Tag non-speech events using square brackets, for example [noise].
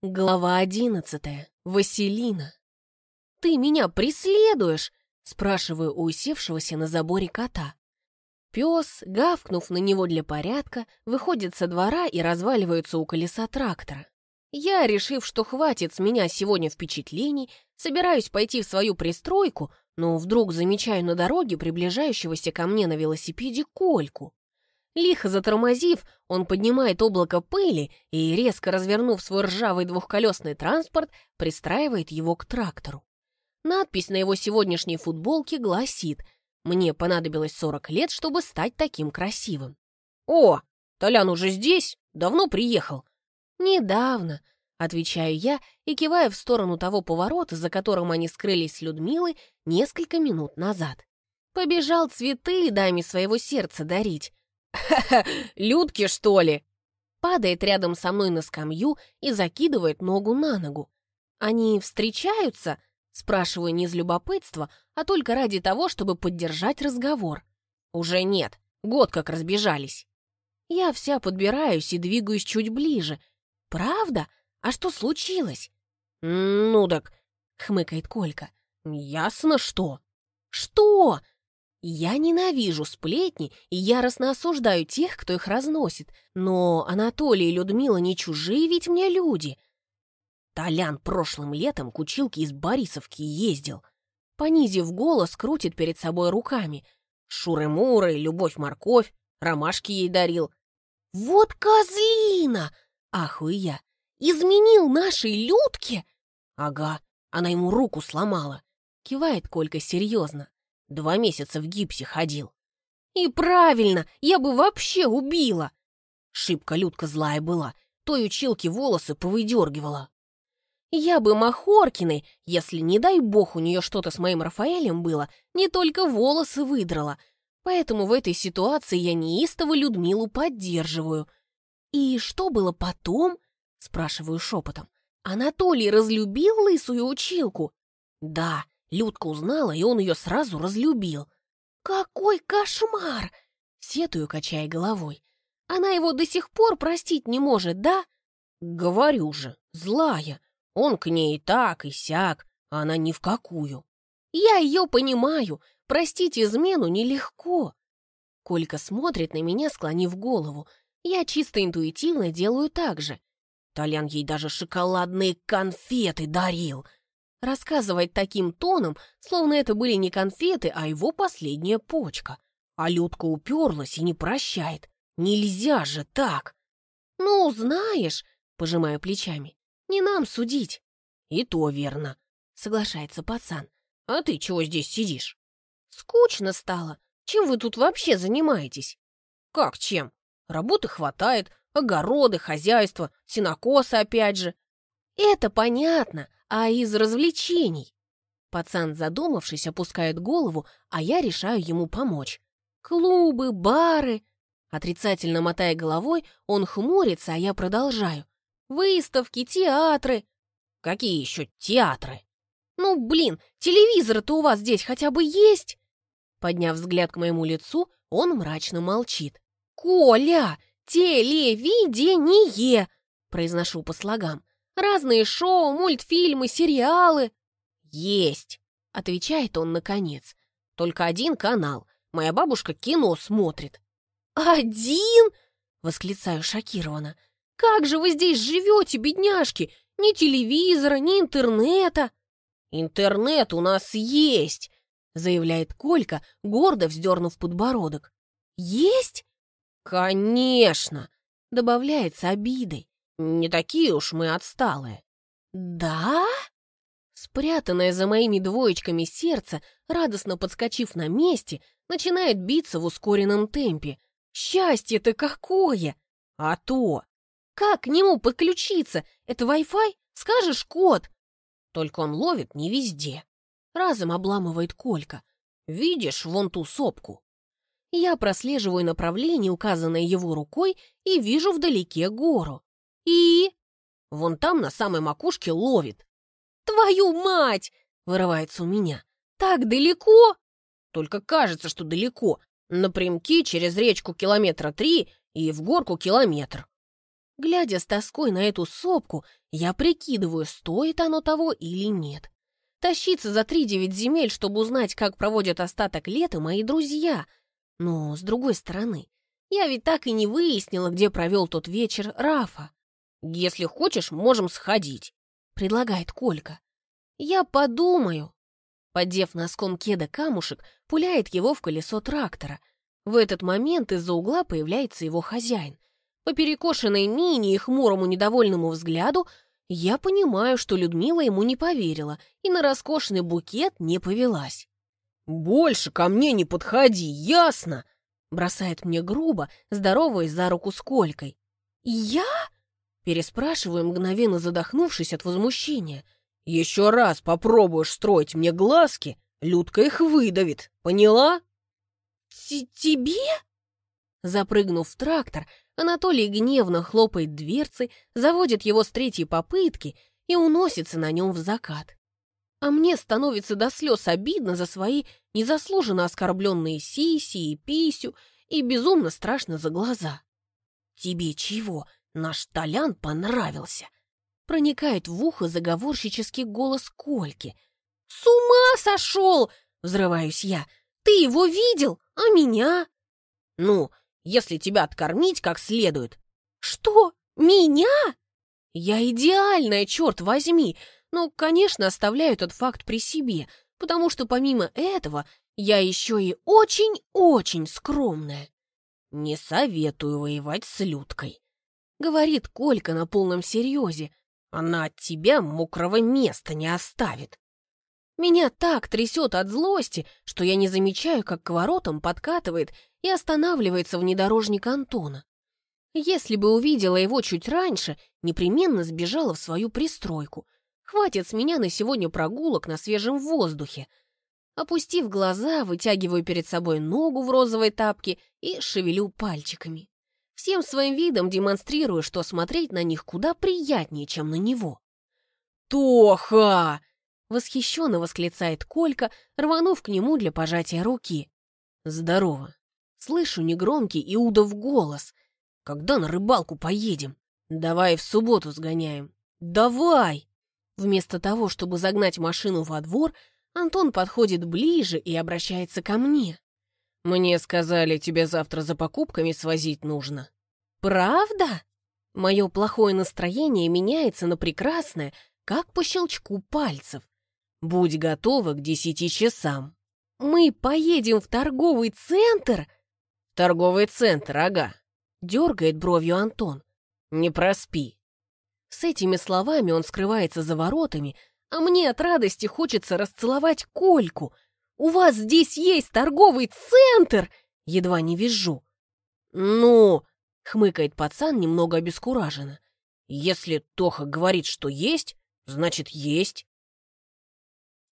Глава одиннадцатая. Василина. «Ты меня преследуешь?» — спрашиваю у усевшегося на заборе кота. Пес, гавкнув на него для порядка, выходит со двора и разваливается у колеса трактора. Я, решив, что хватит с меня сегодня впечатлений, собираюсь пойти в свою пристройку, но вдруг замечаю на дороге приближающегося ко мне на велосипеде Кольку. Лихо затормозив, он поднимает облако пыли и, резко развернув свой ржавый двухколесный транспорт, пристраивает его к трактору. Надпись на его сегодняшней футболке гласит «Мне понадобилось 40 лет, чтобы стать таким красивым». «О, Толян уже здесь? Давно приехал?» «Недавно», — отвечаю я и киваю в сторону того поворота, за которым они скрылись с Людмилой несколько минут назад. Побежал цветы даме своего сердца дарить, «Ха-ха, [laughs] Людки, что ли?» Падает рядом со мной на скамью и закидывает ногу на ногу. «Они встречаются?» Спрашиваю не из любопытства, а только ради того, чтобы поддержать разговор. «Уже нет. Год как разбежались». Я вся подбираюсь и двигаюсь чуть ближе. «Правда? А что случилось?» «Ну так», — хмыкает Колька. «Ясно что». «Что?» Я ненавижу сплетни и яростно осуждаю тех, кто их разносит, но Анатолий и Людмила не чужие ведь мне люди. Толян прошлым летом к училке из Борисовки ездил. Понизив голос, крутит перед собой руками. Шуры-муры, любовь-морковь, ромашки ей дарил. «Вот козлина!» — ахую я. «Изменил нашей Людке?» «Ага, она ему руку сломала», — кивает Колька серьезно. Два месяца в гипсе ходил. И правильно, я бы вообще убила. Шибко Людка злая была, той училке волосы повыдергивала. Я бы Махоркиной, если, не дай бог, у нее что-то с моим Рафаэлем было, не только волосы выдрала. Поэтому в этой ситуации я неистово Людмилу поддерживаю. «И что было потом?» — спрашиваю шепотом. «Анатолий разлюбил лысую училку?» «Да, Людка узнала, и он ее сразу разлюбил. «Какой кошмар!» — сетую, качая головой. «Она его до сих пор простить не может, да?» «Говорю же, злая. Он к ней и так, и сяк, а она ни в какую». «Я ее понимаю. Простить измену нелегко». Колька смотрит на меня, склонив голову. Я чисто интуитивно делаю так же. Толян ей даже шоколадные конфеты дарил — Рассказывать таким тоном, словно это были не конфеты, а его последняя почка. А Людка уперлась и не прощает. Нельзя же так! Ну, знаешь, пожимаю плечами, не нам судить. И то верно, соглашается пацан. А ты чего здесь сидишь? Скучно стало. Чем вы тут вообще занимаетесь? Как чем? Работы хватает, огороды, хозяйство, сенокосы опять же. Это понятно, а из развлечений. Пацан, задумавшись, опускает голову, а я решаю ему помочь. Клубы, бары. Отрицательно мотая головой, он хмурится, а я продолжаю. Выставки, театры. Какие еще театры? Ну, блин, телевизор-то у вас здесь хотя бы есть? Подняв взгляд к моему лицу, он мрачно молчит. «Коля, телевидение!» Произношу по слогам. Разные шоу, мультфильмы, сериалы. Есть, отвечает он наконец. Только один канал. Моя бабушка кино смотрит. Один? Восклицаю шокированно. Как же вы здесь живете, бедняжки? Ни телевизора, ни интернета. Интернет у нас есть, заявляет Колька, гордо вздернув подбородок. Есть? Конечно, добавляет с обидой. Не такие уж мы отсталые. Да? Спрятанное за моими двоечками сердце, радостно подскочив на месте, начинает биться в ускоренном темпе. Счастье-то какое! А то! Как к нему подключиться? Это Wi-Fi? Скажешь код? Только он ловит не везде. Разом обламывает Колька. Видишь вон ту сопку? Я прослеживаю направление, указанное его рукой, и вижу вдалеке гору. «И?» «Вон там на самой макушке ловит». «Твою мать!» — вырывается у меня. «Так далеко?» «Только кажется, что далеко. Напрямки через речку километра три и в горку километр». Глядя с тоской на эту сопку, я прикидываю, стоит оно того или нет. Тащиться за три-девять земель, чтобы узнать, как проводят остаток лета мои друзья. Но, с другой стороны, я ведь так и не выяснила, где провел тот вечер Рафа. «Если хочешь, можем сходить», — предлагает Колька. «Я подумаю». Поддев носком кеда камушек, пуляет его в колесо трактора. В этот момент из-за угла появляется его хозяин. По перекошенной мине и хмурому недовольному взгляду я понимаю, что Людмила ему не поверила и на роскошный букет не повелась. «Больше ко мне не подходи, ясно?» Бросает мне грубо, здороваясь за руку с Колькой. «Я?» Переспрашиваю, мгновенно задохнувшись от возмущения. «Еще раз попробуешь строить мне глазки, Людка их выдавит, поняла?» «Тебе?» Запрыгнув в трактор, Анатолий гневно хлопает дверцей, заводит его с третьей попытки и уносится на нем в закат. А мне становится до слез обидно за свои незаслуженно оскорбленные сиси и писю и безумно страшно за глаза. «Тебе чего? Наш Толян понравился!» Проникает в ухо заговорщический голос Кольки. «С ума сошел!» — взрываюсь я. «Ты его видел? А меня?» «Ну, если тебя откормить как следует. Что? Меня? Я идеальная, черт возьми. Ну, конечно, оставляю этот факт при себе, потому что помимо этого я еще и очень-очень скромная. Не советую воевать с Людкой, говорит Колька на полном серьезе. Она от тебя мокрого места не оставит. Меня так трясет от злости, что я не замечаю, как к воротам подкатывает и останавливается внедорожник Антона. Если бы увидела его чуть раньше, непременно сбежала в свою пристройку. Хватит с меня на сегодня прогулок на свежем воздухе. Опустив глаза, вытягиваю перед собой ногу в розовой тапке и шевелю пальчиками. Всем своим видом демонстрирую, что смотреть на них куда приятнее, чем на него. «Тоха!» Восхищенно восклицает Колька, рванув к нему для пожатия руки. «Здорово!» Слышу негромкий Иудов голос. «Когда на рыбалку поедем? Давай в субботу сгоняем». «Давай!» Вместо того, чтобы загнать машину во двор, Антон подходит ближе и обращается ко мне. «Мне сказали, тебе завтра за покупками свозить нужно». «Правда?» Мое плохое настроение меняется на прекрасное, как по щелчку пальцев. Будь готова к десяти часам. Мы поедем в торговый центр? Торговый центр, ага. Дергает бровью Антон. Не проспи. С этими словами он скрывается за воротами, а мне от радости хочется расцеловать Кольку. У вас здесь есть торговый центр? Едва не вижу. Ну, хмыкает пацан немного обескураженно. Если Тоха говорит, что есть, значит есть.